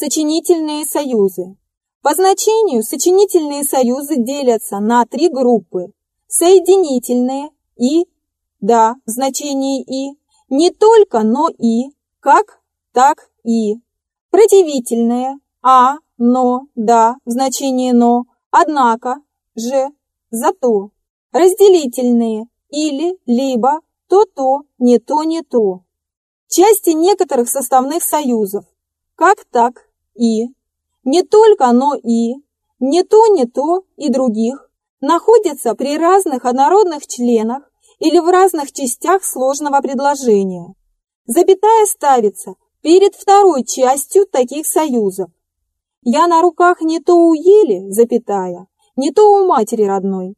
Сочинительные союзы. По значению сочинительные союзы делятся на три группы. Соединительные и, да, в значении и, не только, но и, как, так и. Противительные, а, но, да, в значении но, однако, же, зато. Разделительные, или, либо, то-то, не то, не то. Части некоторых составных союзов. Как так и. Не только, но и. Не то, не то и других. Находятся при разных однородных членах или в разных частях сложного предложения. Запятая ставится перед второй частью таких союзов. Я на руках не то у ели, запятая, не то у матери родной.